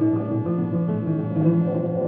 Música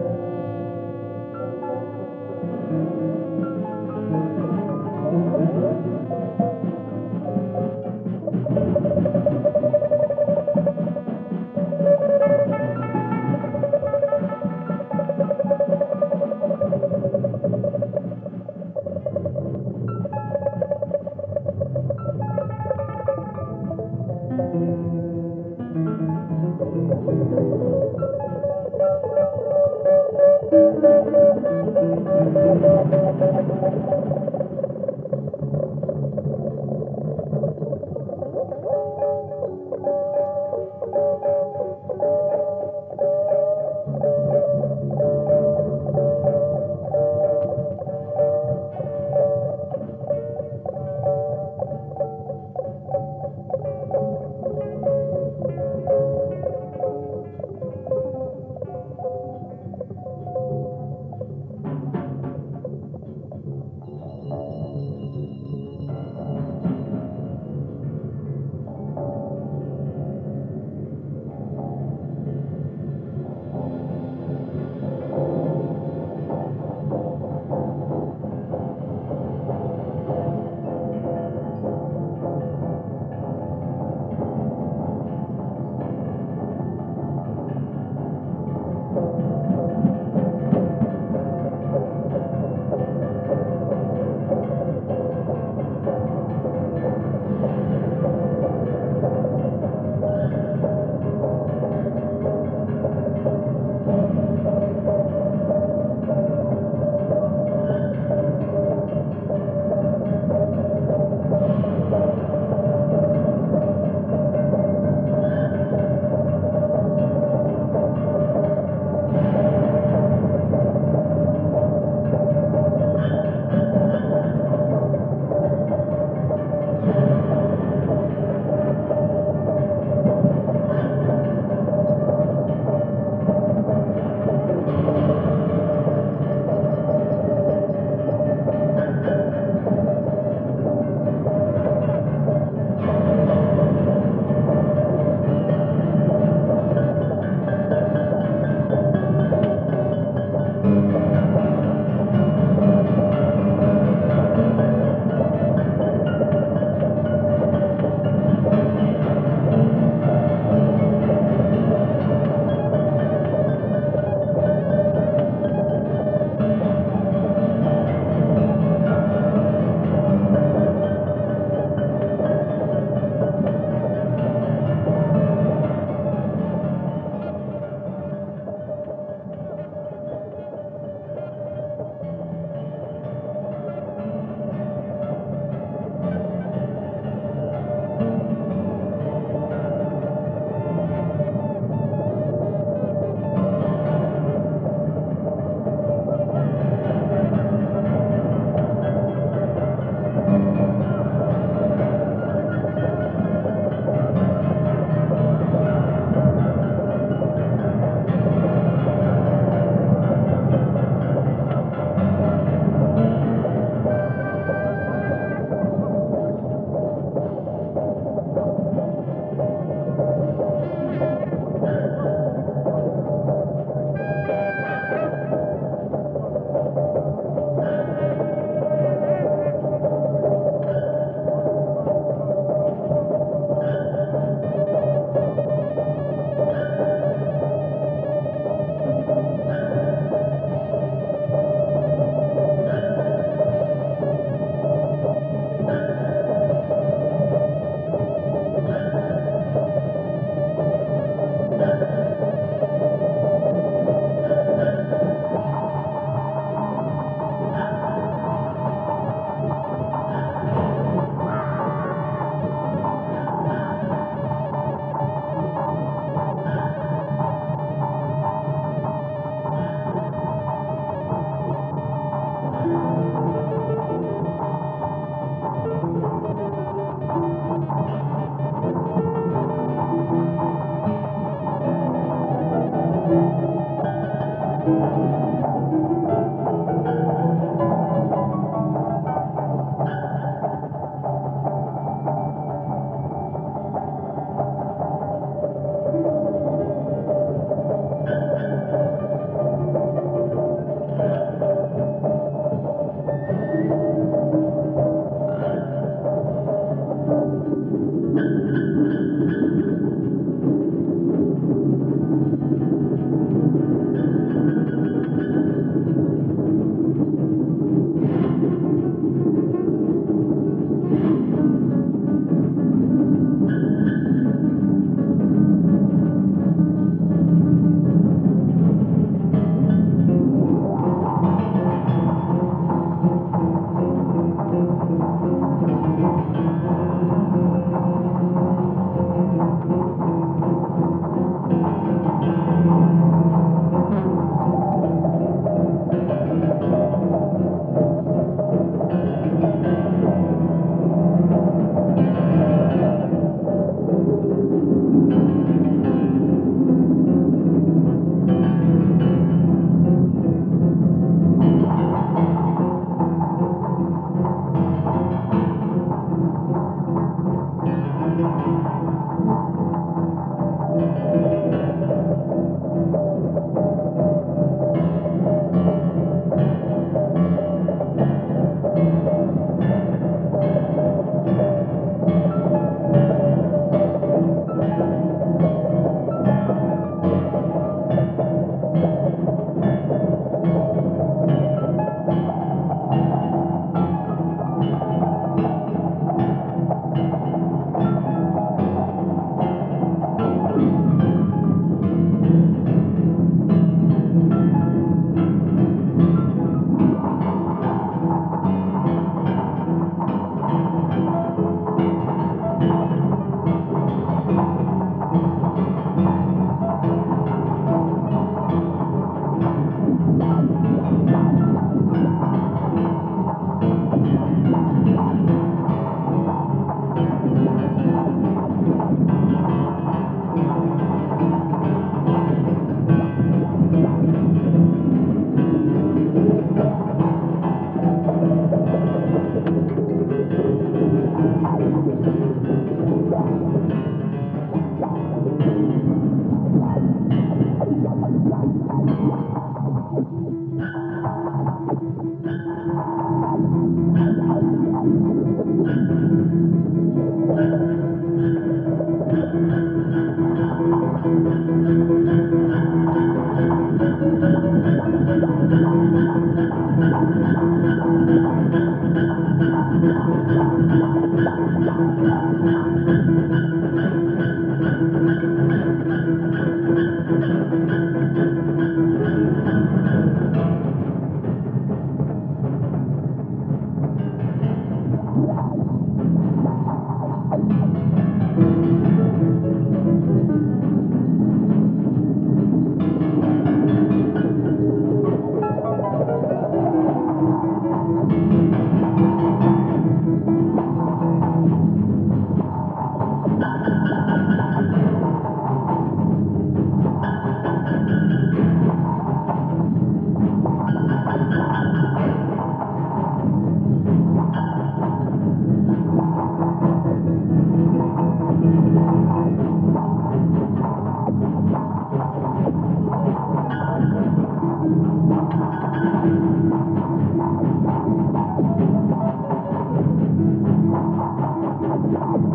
Come on.